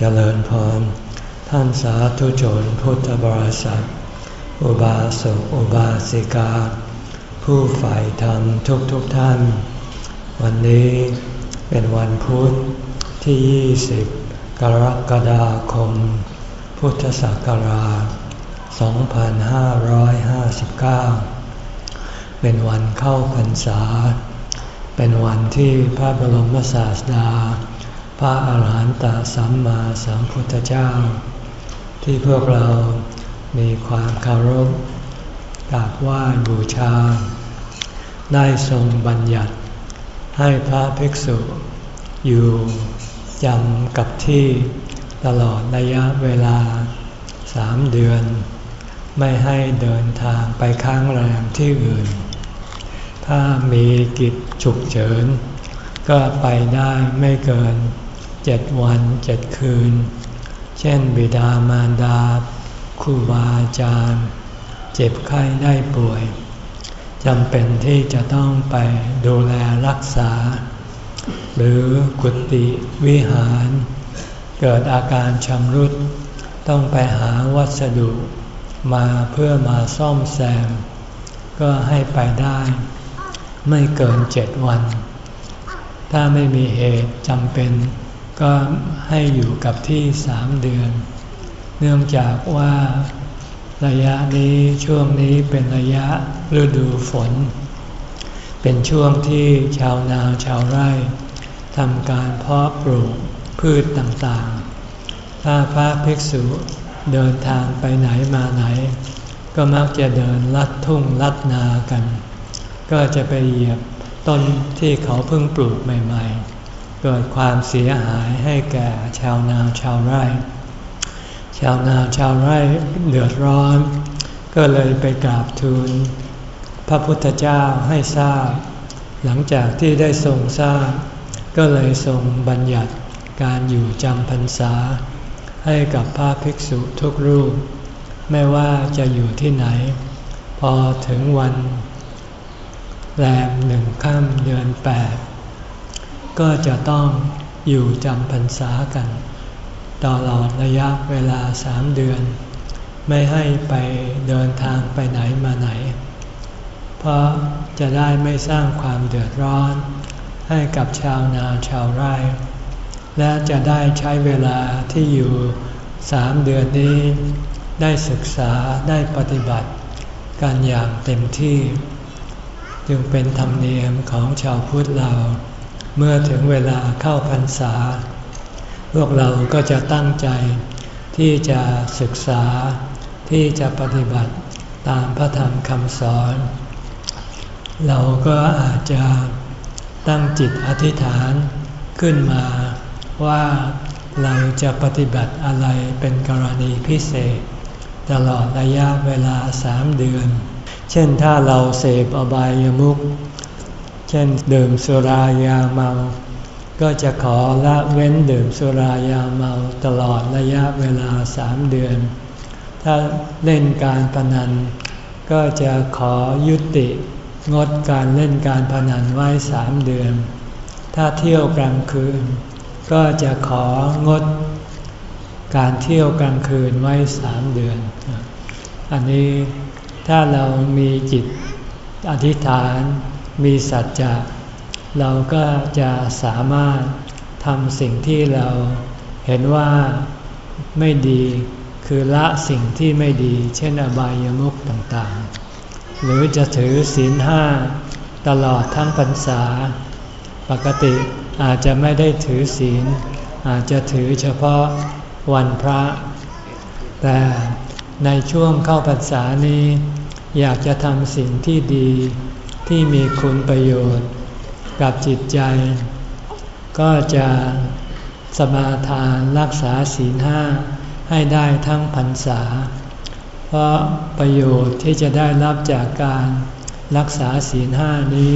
เจริญพร ท่านสาธุชนพุทธบริษัท อุบาสกอุบาสิกา ผู้ใฝ่ธรรมทุกทุกท่าน วันนี้เป็นวันพุธที่ 20 กรกฎาคม พุทธศักราช 2559 เป็นวันเข้าพรรษา เป็นวันที่พระบรมศาสดา พระอาหารหันตสัมมาสัมพุทธเจ้า ที่พวกเรามีความเคารพกราบไหว้บูชา ได้ทรงบัญญัติ ให้พระภิกษุอยู่จำกับที่ตลอดระยะเวลาสามเดือน ไม่ให้เดินทางไปค้างแรมที่อื่น ถ้ามีกิจฉุกเฉิน ก็ไปได้ไม่เกิน เจ็ดวันเจ็ดคืน เช่นบิดามารดาครูบาอาจารย์ เจ็บไข้ได้ป่วยจำเป็นที่จะต้องไปดูแลรักษา หรือกุฏิวิหาร เกิดอาการชำรุด ต้องไปหาวัสดุ มาเพื่อมาซ่อมแซม ก็ให้ไปได้ ไม่เกินเจ็ดวัน ถ้าไม่มีเหตุจำเป็น ก็ให้อยู่กับที่สามเดือน เนื่องจากว่าระยะนี้ช่วงนี้เป็นระยะฤดูฝน เป็นช่วงที่ชาวนาชาวไร่ทำการเพาะปลูกพืชต่างๆ ถ้าพระภิกษุเดินทางไปไหนมาไหน ก็มักจะเดินลัดทุ่งลัดนากัน ก็จะไปเหยียบต้นที่เขาเพิ่งปลูกใหม่ ๆ เกิดความเสียหายให้แก่ชาวนาชาวไร่ ชาวนาชาวไร่เดือดร้อน ก็เลยไปกราบทูล พระพุทธเจ้าให้ทราบ หลังจากที่ได้ทรงทราบ ก็เลยทรงบัญญัติการอยู่จำพรรษา ให้กับพระภิกษุทุกรูป ไม่ว่าจะอยู่ที่ไหน พอถึงวันแรมหนึ่งค่ำเดือนแปด ก็จะต้องอยู่จำพรรษากัน ตลอดระยะเวลาสามเดือน ไม่ให้ไปเดินทางไปไหนมาไหน เพราะจะได้ไม่สร้างความเดือดร้อน ให้กับชาวนาชาวไร่ และจะได้ใช้เวลาที่อยู่สามเดือนนี้ ได้ศึกษาได้ปฏิบัติกันอย่างเต็มที่ จึงเป็นธรรมเนียมของชาวพุทธเรา เมื่อถึงเวลาเข้าพรรษา พวกเราก็จะตั้งใจที่จะศึกษาที่จะปฏิบัติตามพระธรรมคำสอน เราก็อาจจะตั้งจิตอธิษฐานขึ้นมาว่าเราจะปฏิบัติอะไรเป็นกรณีพิเศษ ตลอดระยะเวลาสามเดือน เช่นถ้าเราเสพอบายามุข เช่นดื่มสุรายาเมา ก็จะขอละเว้นดื่มสุรายาเมาตลอดระยะเวลาสามเดือน ถ้าเล่นการพนัน ก็จะขอยุติงดการเล่นการพนันไว้สามเดือน ถ้าเที่ยวกลางคืน ก็จะของดการเที่ยวกลางคืนไว้สามเดือน อันนี้ถ้าเรามีจิตอธิษฐาน มีสัจจะเราก็จะสามารถทำสิ่งที่เราเห็นว่าไม่ดีคือละสิ่งที่ไม่ดี เช่นอบายามุขต่างๆ หรือจะถือศีลห้าตลอดทั้งพรรษา ปกติอาจจะไม่ได้ถือศีล อาจจะถือเฉพาะวันพระ แต่ในช่วงเข้าพรรษานี้ อยากจะทำสิ่งที่ดี ที่มีคุณประโยชน์กับจิตใจ ก็จะสมาทานรักษาศีลห้าให้ได้ทั้งพรรษา เพราะประโยชน์ที่จะได้รับจากการรักษาศีลห้านี้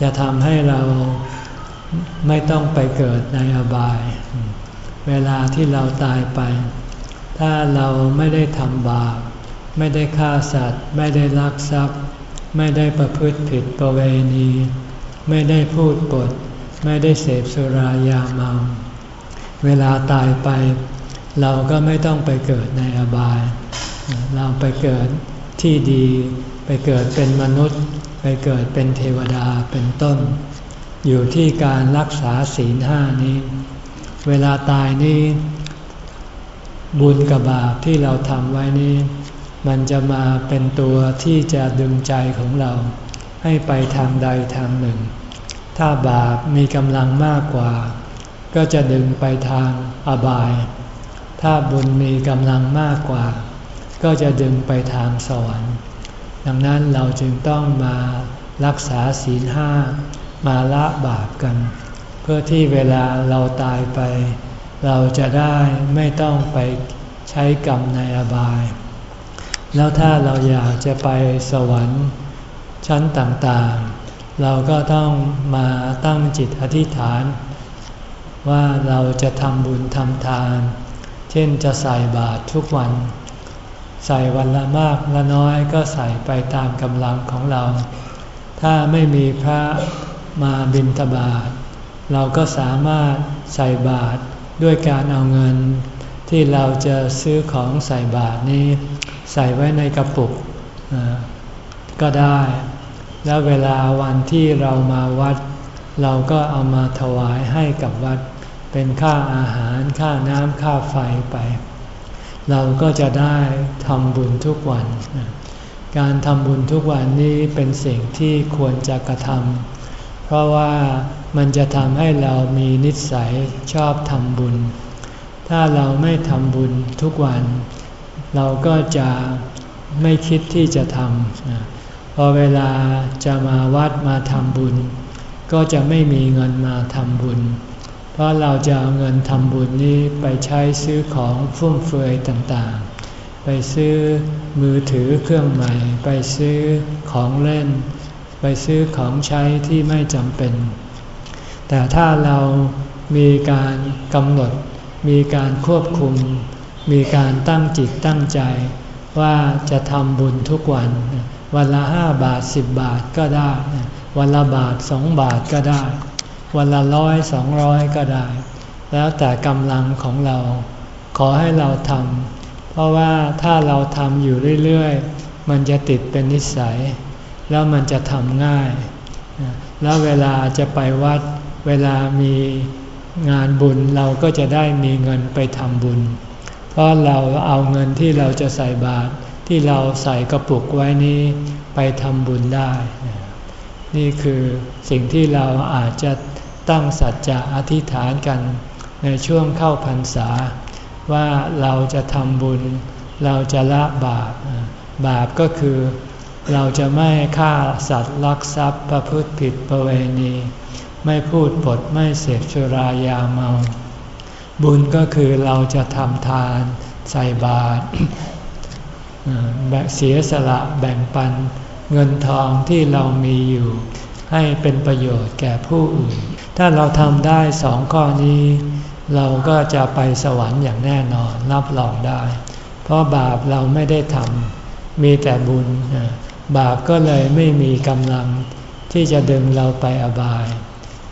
จะทำให้เราไม่ต้องไปเกิดในอบาย เวลาที่เราตายไป ถ้าเราไม่ได้ทำบาปไม่ได้ฆ่าสัตว์ ไม่ได้ลักทรัพย์ ไม่ได้ประพฤติผิดประเวณี ไม่ได้พูดปด ไม่ได้เสพสุรายาเมา เวลาตายไป เราก็ไม่ต้องไปเกิดในอบาย เราไปเกิดที่ดี ไปเกิดเป็นมนุษย์ ไปเกิดเป็นเทวดาเป็นต้น อยู่ที่การรักษาศีลห้านี้ เวลาตายนี้ บุญกับบาปที่เราทำไว้นี้ มันจะมาเป็นตัวที่จะดึงใจของเรา ให้ไปทางใดทางหนึ่ง ถ้าบาปมีกำลังมากกว่า ก็จะดึงไปทางอบาย ถ้าบุญมีกำลังมากกว่า ก็จะดึงไปทางสวรรค์ดังนั้นเราจึงต้องมารักษาศีลห้ามาละบาปกัน เพื่อที่เวลาเราตายไป เราจะได้ไม่ต้องไปใช้กรรมในอบาย แล้วถ้าเราอยากจะไปสวรรค์ชั้นต่างๆ เราก็ต้องมาตั้งจิตอธิษฐาน ว่าเราจะทำบุญทำทาน เช่นจะใส่บาตรทุกวัน ใส่วันละมากละน้อยก็ใส่ไปตามกำลังของเรา ถ้าไม่มีพระมาบิณฑบาตเราก็สามารถใส่บาตรด้วยการเอาเงิน ที่เราจะซื้อของใส่บาตรนี้ ใส่ไว้ในกระปุกก็ได้ แล้วเวลาวันที่เรามาวัด เราก็เอามาถวายให้กับวัด เป็นค่าอาหารค่าน้ำค่าไฟไป เราก็จะได้ทำบุญทุกวัน การทำบุญทุกวันนี้เป็นสิ่งที่ควรจะกระทำเพราะว่ามันจะทำให้เรามีนิสัยชอบทำบุญ ถ้าเราไม่ทำบุญทุกวัน เราก็จะไม่คิดที่จะทำพอเวลาจะมาวัดมาทำบุญ ก็จะไม่มีเงินมาทำบุญ เพราะเราจะเอาเงินทำบุญนี้ไปใช้ซื้อของฟุ่มเฟือยต่างๆ ไปซื้อมือถือเครื่องใหม่ ไปซื้อของเล่น ไปซื้อของใช้ที่ไม่จำเป็น แต่ถ้าเรามีการกำหนดมีการควบคุม มีการตั้งจิตตั้งใจ ว่าจะทำบุญทุกวัน วันละห้าบาทสิบบาทก็ได้ วันละบาทสองบาทก็ได้ วันละร้อยสองร้อยก็ได้ แล้วแต่กำลังของเรา ขอให้เราทำเพราะว่าถ้าเราทำอยู่เรื่อยๆ มันจะติดเป็นนิสัย แล้วมันจะทำง่าย แล้วเวลาจะไปวัด เวลามีงานบุญเราก็จะได้มีเงินไปทำบุญ เพราะเราเอาเงินที่เราจะใส่บาตรที่เราใส่กระปุกไว้นี้ไปทำบุญได้ นี่คือสิ่งที่เราอาจจะตั้งสัจจะอธิษฐานกันในช่วงเข้าพรรษา ว่าเราจะทำบุญ เราจะละบาป บาปก็คือ เราจะไม่ฆ่าสัตว์ลักทรัพย์ประพฤติผิดประเวณี ไม่พูดปดไม่เสพชรายาเมา บุญก็คือเราจะทำทานใส่บาตรเสียสละแบ่งปันเงินทองที่เรามีอยู่ ให้เป็นประโยชน์แก่ผู้อื่น ถ้าเราทำได้สองข้อนี้ เราก็จะไปสวรรค์อย่างแน่นอนรับรองได้ เพราะบาปเราไม่ได้ทำมีแต่บุญ บาปก็เลยไม่มีกำลังที่จะดึงเราไปอบาย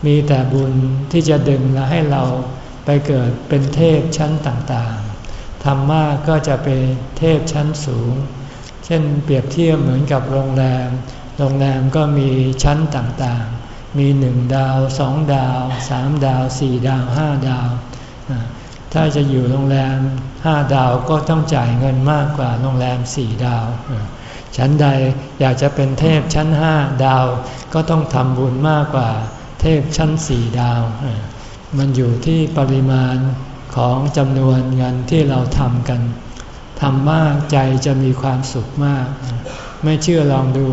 มีแต่บุญที่จะดึงเราให้เรา ไปเกิดเป็นเทพชั้นต่างๆ ธรรมะก็จะเป็นเทพชั้นสูง เช่นเปรียบเทียบเหมือนกับโรงแรม โรงแรมก็มีชั้นต่างๆ มีหนึ่งดาวสองดาวสามดาวสี่ดาวห้าดาว ถ้าจะอยู่โรงแรมห้าดาวก็ต้องจ่ายเงินมากกว่าโรงแรมสี่ดาวชั้นใดอยากจะเป็นเทพชั้นห้าดาวก็ต้องทำบุญมากกว่าเทพชั้นสี่ดาว มันอยู่ที่ปริมาณของจำนวนเงินที่เราทำกันทำมากใจจะมีความสุขมาก ไม่เชื่อลองดู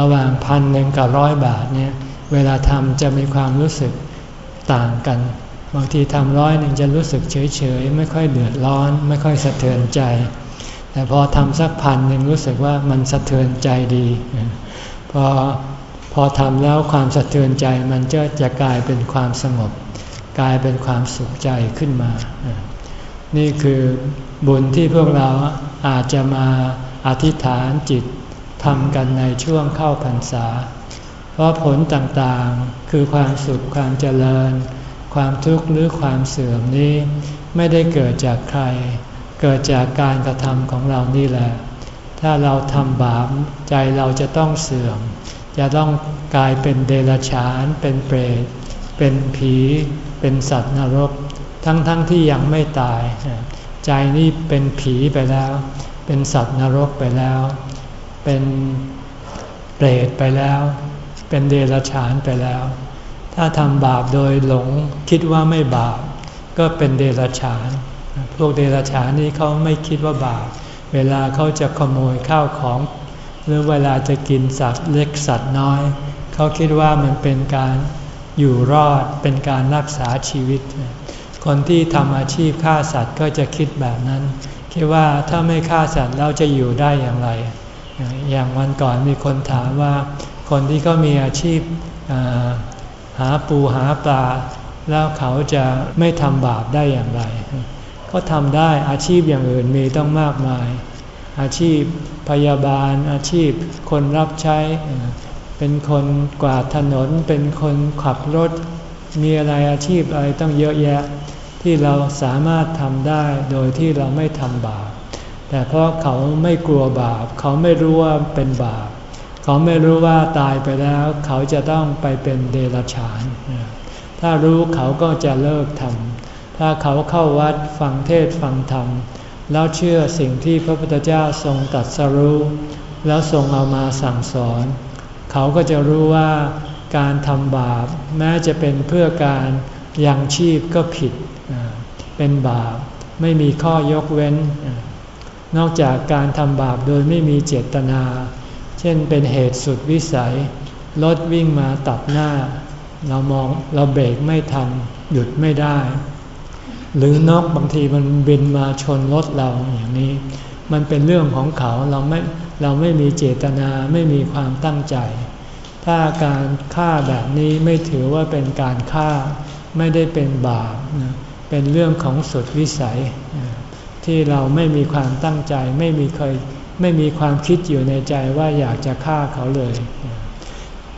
ระหว่างพันหนึ่งกับร้อยบาทเนี่ยเวลาทำจะมีความรู้สึกต่างกัน บางทีทำร้อยหนึ่งจะรู้สึกเฉยเฉยไม่ค่อยเดือดร้อน ไม่ค่อยสะเทือนใจ แต่พอทำสักพันหนึ่งรู้สึกว่ามันสะเทือนใจดีพอพอทำแล้วความสะเทือนใจมันจะจะกลายเป็นความสงบ กลายเป็นความสุขใจขึ้นมา นี่คือบุญที่พวกเราอาจจะมาอธิษฐานจิตทำกันในช่วงเข้าพรรษา เพราะผลต่างๆคือความสุขความเจริญ ความทุกข์หรือความเสื่อมนี้ ไม่ได้เกิดจากใคร เกิดจากการกระทำของเรานี่แหละ ถ้าเราทำบาปใจเราจะต้องเสื่อม จะต้องกลายเป็นเดรัจฉานเป็นเปรต เป็นผีเป็นสัตว์นรก ทั้งๆทที่ยังไม่ตาย ใจนี่เป็นผีไปแล้ว เป็นสัตว์นรกไปแล้ว เป็นเปรตไปแล้ว เป็นเดรัจฉานไปแล้ว ถ้าทำบาปโดยหลงคิดว่าไม่บาป ก็เป็นเดรัจฉาน พวกเดรัจฉานนี่เขาไม่คิดว่าบาป เวลาเขาจะขโมยข้าวของ หรือเวลาจะกินสัตว์เล็กสัตว์น้อย เขาคิดว่ามันเป็นการ อยู่รอดเป็นการรักษาชีวิต คนที่ทำอาชีพฆ่าสัตว์ก็จะคิดแบบนั้น คิดว่าถ้าไม่ฆ่าสัตว์เราจะอยู่ได้อย่างไร อย่างวันก่อนมีคนถามว่า คนที่เขามีอาชีพหาปูหาปลา แล้วเขาจะไม่ทำบาปได้อย่างไร ก็ทำได้อาชีพอย่างอื่นมีต้องมากมาย อาชีพพยาบาล อาชีพคนรับใช้ เป็นคนกวาดถนน เป็นคนขับรถ มีอะไรอาชีพอะไรต้องเยอะแยะ ที่เราสามารถทำได้โดยที่เราไม่ทำบาป แต่เพราะเขาไม่กลัวบาป เขาไม่รู้ว่าเป็นบาป เขาไม่รู้ว่าตายไปแล้ว เขาจะต้องไปเป็นเดรัจฉาน ถ้ารู้เขาก็จะเลิกทำ ถ้าเขาเข้าวัดฟังเทศฟังธรรม แล้วเชื่อสิ่งที่พระพุทธเจ้าทรงตรัสรู้ แล้วทรงเอามาสั่งสอน เขาก็จะรู้ว่าการทำบาปแม้จะเป็นเพื่อการยังชีพก็ผิด เป็นบาปไม่มีข้อยกเว้น นอกจากการทำบาปโดยไม่มีเจตนา เช่นเป็นเหตุสุดวิสัย รถวิ่งมาตัดหน้า เรามองเราเบรกไม่ทัน หยุดไม่ได้ หรือนกบางทีมันบินมาชนรถเราอย่างนี้ มันเป็นเรื่องของเขาเราไม่ เราไม่มีเจตนาไม่มีความตั้งใจ ถ้าการฆ่าแบบนี้ไม่ถือว่าเป็นการฆ่าไม่ได้เป็นบาปเป็นเรื่องของสุดวิสัย ที่เราไม่มีความตั้งใจไม่มีเคยไม่มีความคิดอยู่ในใจว่าอยากจะฆ่าเขาเลย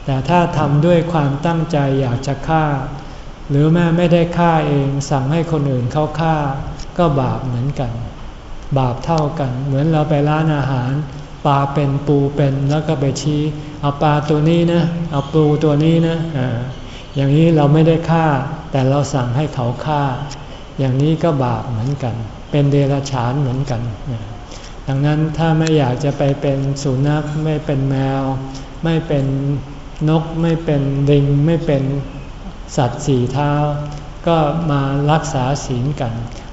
แต่ถ้าทำด้วยความตั้งใจอยากจะฆ่า หรือแม่ไม่ได้ฆ่าเองสั่งให้คนอื่นเขาฆ่า ก็บาปเหมือนกัน บาปเท่ากัน เหมือนเราไปร้านอาหาร ปลาเป็นปูเป็นแล้วก็ไปชี้เอาปลาตัวนี้นะ เอาปูตัวนี้นะอย่างนี้เราไม่ได้ฆ่า แต่เราสั่งให้เขาฆ่า อย่างนี้ก็บาปเหมือนกัน เป็นเดรัจฉานเหมือนกัน ดังนั้นถ้าไม่อยากจะไปเป็นสุนัขไม่เป็นแมว ไม่เป็นนกไม่เป็นดิงไม่เป็นสัตว์สี่เท้า ก็มารักษาศีลกัน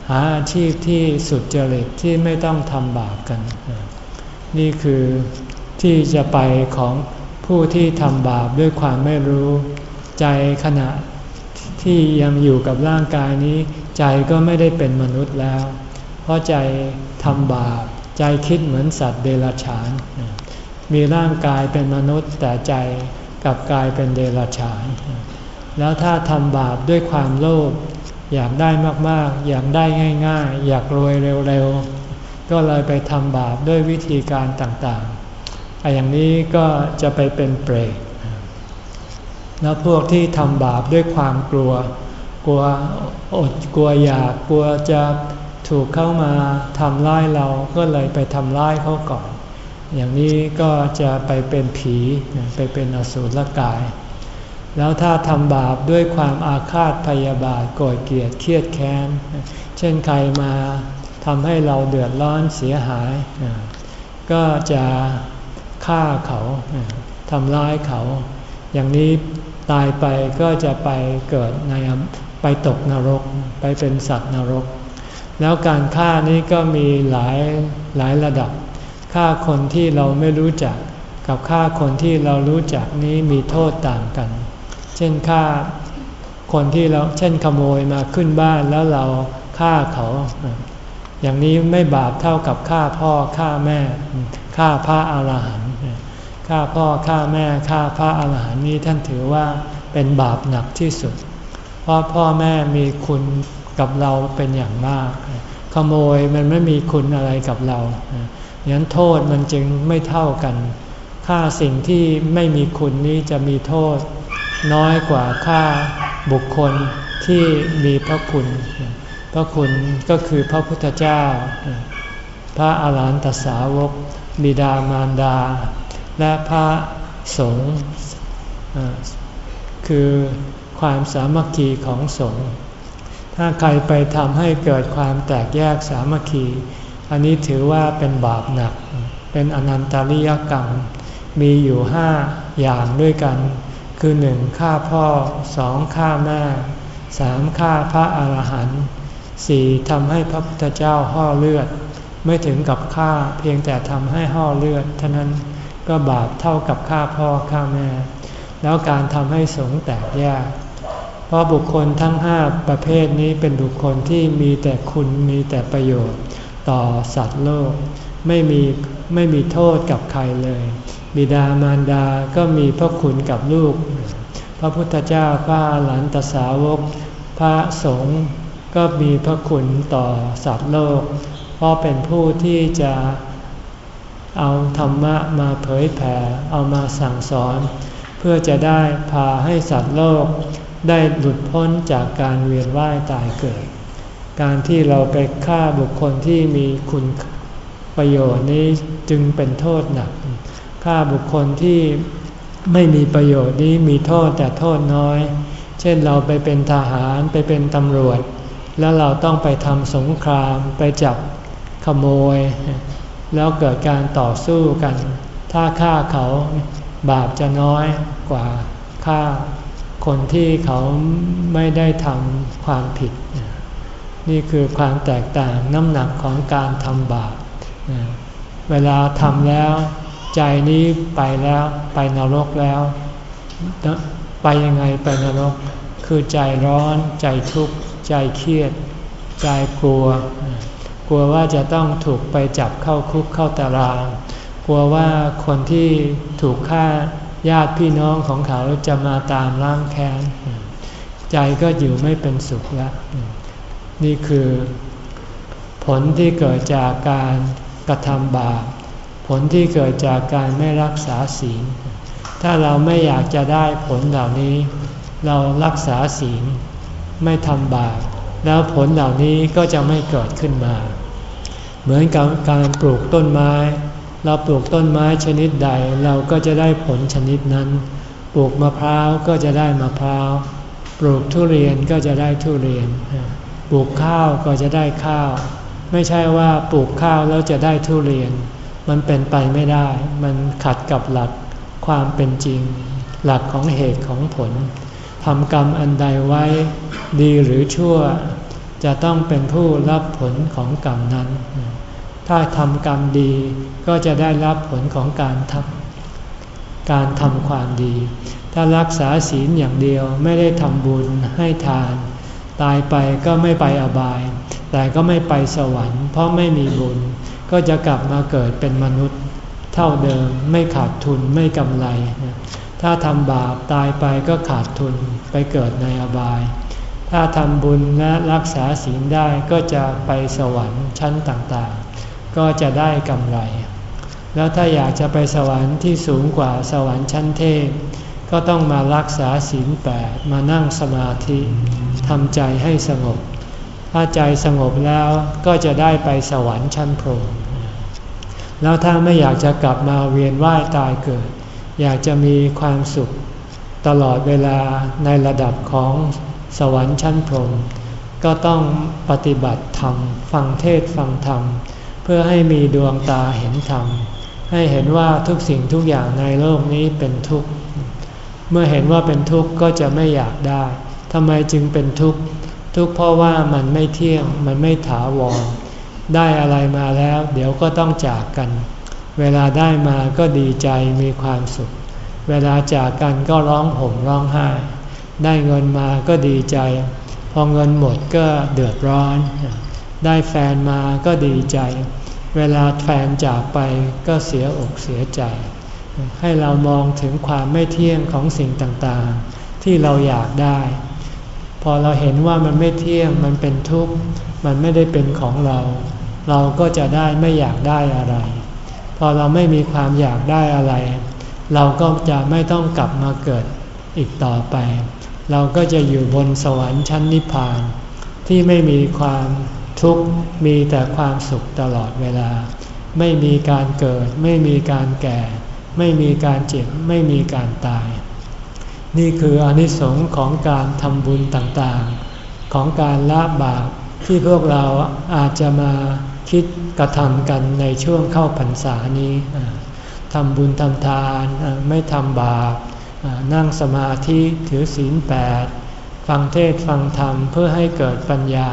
หาอาชีพที่สุดเจริญที่ไม่ต้องทำบาปกัน นี่คือที่จะไปของผู้ที่ทำบาปด้วยความไม่รู้ ใจขณะที่ยังอยู่กับร่างกายนี้ ใจก็ไม่ได้เป็นมนุษย์แล้ว เพราะใจทำบาป ใจคิดเหมือนสัตว์เดรัจฉาน มีร่างกายเป็นมนุษย์แต่ใจกับกายเป็นเดรัจฉาน แล้วถ้าทำบาปด้วยความโลภอยากได้มากๆ อยากได้ง่าย ๆ อยากรวยเร็วๆ ก็เลยไปทำบาปด้วยวิธีการต่างๆอย่างนี้ก็จะไปเป็นเปรตแล้วพวกที่ทำบาปด้วยความกลัว กลัวอดกลัวอยากกลัวจะถูกเข้ามาทำร้ายเราก็เลยไปทำร้ายเขาก่อน อย่างนี้ก็จะไปเป็นผีไปเป็นอสูรกาย แล้วถ้าทำบาปด้วยความอาฆาตพยาบาทโกรธเกลียดเครียดแค้น เช่นใครมา ทำให้เราเดือดร้อนเสียหาย ก็จะฆ่าเขาทำร้ายเขา อย่างนี้ตายไปก็จะไปเกิดในไปตกนรก ไปเป็นสัตว์นรก แล้วการฆ่านี้ก็มีหลายหลายระดับฆ่าคนที่เราไม่รู้จัก กับฆ่าคนที่เรารู้จักนี้มีโทษต่างกัน เช่นฆ่าคนที่เราเช่นขโมยมาขึ้นบ้านแล้วเราฆ่าเขา อย่างนี้ไม่บาปเท่ากับฆ่าพ่อฆ่าแม่ฆ่าพระอาหารหันต์ฆ่าพ่อฆ่าแม่ฆ่าพระอาหารหันต์นี้ท่านถือว่าเป็นบาปหนักที่สุด เพราะพ่อแม่มีคุณกับเราเป็นอย่างมาก ขโมยมันไม่มีคุณอะไรกับเราอย่างนั้นโทษมันจึงไม่เท่ากันค่าสิ่งที่ไม่มีคุณนี้จะมีโทษน้อยกว่าค่าบุคคลที่มีพระคุณ พระคุณก็คือพระพุทธเจ้า พระอาหารหันตสาวก บิดามารดา และพระสงฆ์คือความสามัคคีของสงฆ์ถ้าใครไปทำให้เกิดความแตกแยกสามัคคี อันนี้ถือว่าเป็นบาปหนัก เป็นอนันตริยกรรม มีอยู่ห้าอย่างด้วยกัน คือหนึ่งฆ่าพ่อสองฆ่าแม่สามฆ่าพระอาหารหันต์ สี่ทำให้พระพุทธเจ้าห่อเลือด ไม่ถึงกับฆ่าเพียงแต่ทำให้ห่อเลือดเท่านั้นก็บาปเท่ากับฆ่าพ่อฆ่าแม่ แล้วการทำให้สงแตกแยกเพราะบุคคลทั้งห้าประเภทนี้เป็นบุคคลที่มีแต่คุณมีแต่ประโยชน์ ต่อสัตว์โลก ไม่มีไม่มีโทษกับใครเลย บิดามารดาก็มีพระคุณกับลูก พระพุทธเจ้าพระหลานตสาวก พระสงฆ์ ก็มีพระคุณต่อสัตว์โลก เพราะเป็นผู้ที่จะเอาธรรมะมาเผยแผ่ เอามาสั่งสอน เพื่อจะได้พาให้สัตว์โลกได้หลุดพ้นจากการเวียนว่ายตายเกิด การที่เราไปฆ่าบุคคลที่มีคุณประโยชน์นี้จึงเป็นโทษหนัก ฆ่าบุคคลที่ไม่มีประโยชน์นี้มีโทษแต่โทษน้อย เช่นเราไปเป็นทหารไปเป็นตำรวจ แล้วเราต้องไปทำสงครามไปจับขโมย แล้วเกิดการต่อสู้กัน ถ้าฆ่าเขาบาปจะน้อยกว่าฆ่าคนที่เขาไม่ได้ทำความผิด นี่คือความแตกต่างน้ำหนักของการทำบาปเวลาทำแล้ว ใจนี้ไปแล้วไปนรกแล้ว ไปยังไงไปนรก คือใจร้อนใจทุกข์ ใจเครียด ใจกลัว กลัวว่าจะต้องถูกไปจับเข้าคุกเข้าตาราง กลัวว่าคนที่ถูกฆ่าญาติพี่น้องของเขาจะมาตามล้างแค้น ใจก็อยู่ไม่เป็นสุขแล้ว นี่คือผลที่เกิดจากการกระทำบาป ผลที่เกิดจากการไม่รักษาศีล ถ้าเราไม่อยากจะได้ผลเหล่านี้ เรารักษาศีล ไม่ทำบาปแล้วผลเหล่านี้ก็จะไม่เกิดขึ้นมา เหมือนกับการปลูกต้นไม้ เราปลูกต้นไม้ชนิดใดเราก็จะได้ผลชนิดนั้น ปลูกมะพร้าวก็จะได้มะพร้าว ปลูกทุเรียนก็จะได้ทุเรียน ปลูกข้าวก็จะได้ข้าว ไม่ใช่ว่าปลูกข้าวแล้วจะได้ทุเรียน มันเป็นไปไม่ได้ มันขัดกับหลักความเป็นจริง หลักของเหตุของผล ทำกรรมอันใดไว้ดีหรือชั่ว จะต้องเป็นผู้รับผลของกรรมนั้น ถ้าทำกรรมดีก็จะได้รับผลของการทำการทำความดี ถ้ารักษาศีลอย่างเดียวไม่ได้ทำบุญให้ทาน ตายไปก็ไม่ไปอบาย แต่ก็ไม่ไปสวรรค์ เพราะไม่มีบุญก็จะกลับมาเกิดเป็นมนุษย์ เท่าเดิมไม่ขาดทุนไม่กำไร ถ้าทำบาปตายไปก็ขาดทุนไปเกิดในอบาย ถ้าทำบุญและรักษาศีลได้ก็จะไปสวรรค์ชั้นต่างๆ ก็จะได้กำไร แล้วถ้าอยากจะไปสวรรค์ที่สูงกว่าสวรรค์ชั้นเทพ ก็ต้องมารักษาศีลแปดมานั่งสมาธิทำใจให้สงบ ถ้าใจสงบแล้วก็จะได้ไปสวรรค์ชั้นพรหมแล้วถ้าไม่อยากจะกลับมาเวียนว่ายตายเกิด อยากจะมีความสุขตลอดเวลาในระดับของสวรรค์ชั้นพรหมก็ต้องปฏิบัติธรรมฟังเทศฟังธรรม เพื่อให้มีดวงตาเห็นธรรม ให้เห็นว่าทุกสิ่งทุกอย่างในโลกนี้เป็นทุกข์ เมื่อเห็นว่าเป็นทุกข์ก็จะไม่อยากได้ทำไมจึงเป็นทุกข์ทุกข์เพราะว่ามันไม่เที่ยงมันไม่ถาวรได้อะไรมาแล้ว เดี๋ยวก็ต้องจากกัน เวลาได้มาก็ดีใจมีความสุข เวลาจากกันก็ร้องห่มร้องไห้ ได้เงินมาก็ดีใจ พอเงินหมดก็เดือดร้อน ได้แฟนมาก็ดีใจ เวลาแฟนจากไปก็เสียอกเสียใจ ให้เรามองถึงความไม่เที่ยงของสิ่งต่างๆ ที่เราอยากได้ พอเราเห็นว่ามันไม่เที่ยงมันเป็นทุกข์มันไม่ได้เป็นของเรา เราก็จะได้ไม่อยากได้อะไร พอเราไม่มีความอยากได้อะไร เราก็จะไม่ต้องกลับมาเกิดอีกต่อไป เราก็จะอยู่บนสวรรค์ชั้นนิพพาน ที่ไม่มีความทุกข์มีแต่ความสุขตลอดเวลา ไม่มีการเกิด ไม่มีการแก่ ไม่มีการเจ็บ ไม่มีการตาย นี่คืออนิสงค์ของการทำบุญต่างๆ ของการละบาปที่พวกเราอาจจะมาคิด กระทำกันในช่วงเข้าพรรษานี้ทำบุญทำทานไม่ทำบาปนั่งสมาธิถือศีลแปดฟังเทศฟังธรรมเพื่อให้เกิดปัญญา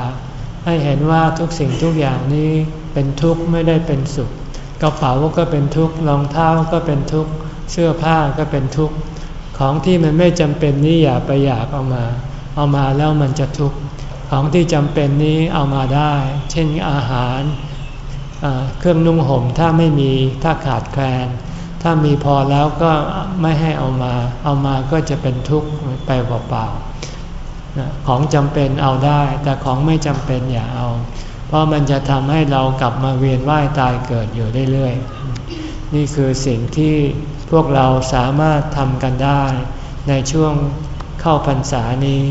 ให้เห็นว่าทุกสิ่งทุกอย่างนี้เป็นทุกข์ไม่ได้เป็นสุข กระเป๋าก็เป็นทุกข์รองเท้าก็เป็นทุกข์เสื้อผ้าก็เป็นทุกข์ของที่มันไม่จำเป็นนี้อย่าไปอยากเอามา เอามาแล้วมันจะทุกข์ของที่จำเป็นนี้เอามาได้ เช่นอาหาร เครื่องนุ่งห่มถ้าไม่มีถ้าขาดแคลน ถ้ามีพอแล้วก็ไม่ให้เอามา เอามาก็จะเป็นทุกข์ไปเปล่าๆของจำเป็นเอาได้ แต่ของไม่จำเป็นอย่าเอา เพราะมันจะทำให้เรากลับมาเวียนว่ายตายเกิดอยู่เรื่อยๆ นี่คือสิ่งที่พวกเราสามารถทำกันได้ ในช่วงเข้าพรรษานี้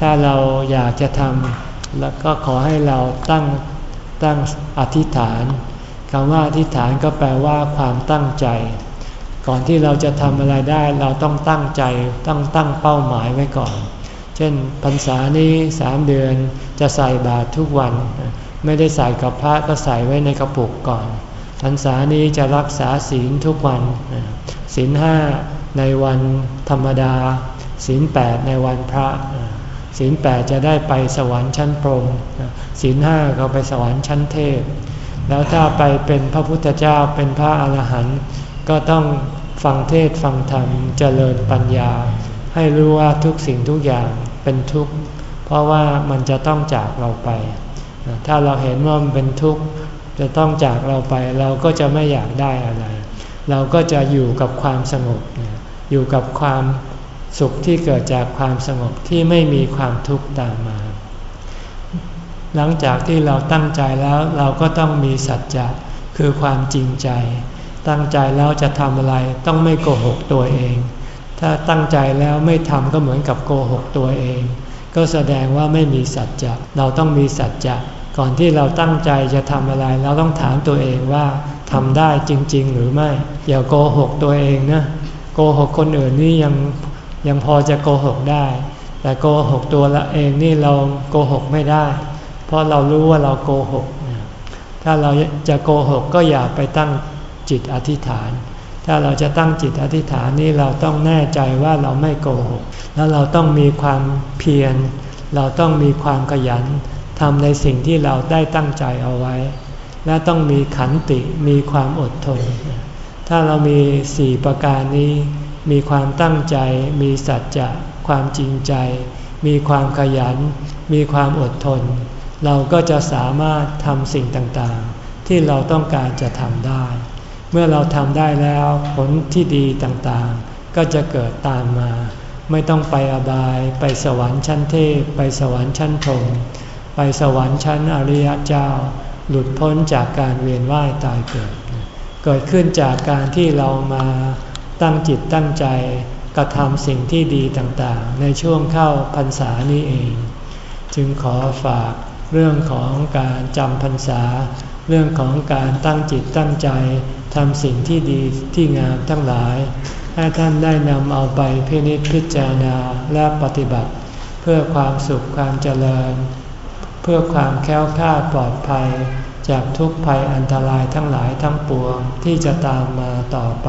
ถ้าเราอยากจะทำแล้วก็ขอให้เราตั้ง ตั้งอธิษฐานคำว่าอธิษฐานก็แปลว่าความตั้งใจ ก่อนที่เราจะทำอะไรได้เราต้องตั้งใจตั้งตั้งเป้าหมายไว้ก่อน เช่นพรรษานี้สามเดือนจะใส่บาตรทุกวัน ไม่ได้ใส่กับพระก็ใส่ไว้ในกระปุกก่อนพรรษานี้จะรักษาศีลทุกวันศีลห้าในวันธรรมดาศีลแปดในวันพระ ศีลแปดจะได้ไปสวรรค์ชั้นพรหมศีลห้าก็ไปสวรรค์ชั้นเทพ แล้วถ้าไปเป็นพระพุทธเจ้าเป็นพระอรหันต์ก็ต้องฟังเทศฟังธรรมเจริญปัญญา ให้รู้ว่าทุกสิ่งทุกอย่างเป็นทุกข์ เพราะว่ามันจะต้องจากเราไป ถ้าเราเห็นว่ามันเป็นทุกข์จะต้องจากเราไปเราก็จะไม่อยากได้อะไร เราก็จะอยู่กับความสงบอยู่กับความ สุขที่เกิดจากความสงบที่ไม่มีความทุกข์ตามมา หลังจากที่เราตั้งใจแล้วเราก็ต้องมีสัจจะคือความจริงใจ ตั้งใจแล้วจะทำอะไรต้องไม่โกหกตัวเอง ถ้าตั้งใจแล้วไม่ทำก็เหมือนกับโกหกตัวเอง ก็แสดงว่าไม่มีสัจจะเราต้องมีสัจจะก่อนที่เราตั้งใจจะทำอะไร เราต้องถามตัวเองว่าทำได้จริง ๆ หรือไม่ อย่าโกหกตัวเองนะโกหกคนอื่นนี่ยัง ยังพอจะโกหกได้ แต่โกหกตัวละเองนี่เราโกหกไม่ได้ เพราะเรารู้ว่าเราโกหก ถ้าเราจะโกหกก็อย่าไปตั้งจิตอธิษฐาน ถ้าเราจะตั้งจิตอธิษฐานนี่เราต้องแน่ใจว่าเราไม่โกหก แล้วเราต้องมีความเพียร เราต้องมีความขยันทำในสิ่งที่เราได้ตั้งใจเอาไว้ และต้องมีขันติมีความอดทน ถ้าเรามีสี่ประการนี้ มีความตั้งใจ มีสัจจะความจริงใจ มีความขยัน มีความอดทน เราก็จะสามารถทำสิ่งต่างๆ ที่เราต้องการจะทำได้ เมื่อเราทำได้แล้วผลที่ดีต่างๆ ก็จะเกิดตามมา ไม่ต้องไปอบาย ไปสวรรค์ชั้นเทพ ไปสวรรค์ชั้นพรหมไปสวรรค์ชั้นอริยเจ้า หลุดพ้นจากการเวียนว่ายตายเกิด เกิดขึ้นจากการที่เรามา ตั้งจิตตั้งใจกระทำสิ่งที่ดีต่างๆ ในช่วงเข้าพรรษานี้เอง จึงขอฝากเรื่องของการจำพรรษา เรื่องของการตั้งจิตตั้งใจทำสิ่งที่ดีที่งามทั้งหลาย ให้ท่านได้นำเอาไปพินิจพิจารณาและปฏิบัติ เพื่อความสุขความเจริญ เพื่อความแค้วคลาดปลอดภัย จากทุกภัยอันตรายทั้งหลายทั้งปวงที่จะตามมาต่อไป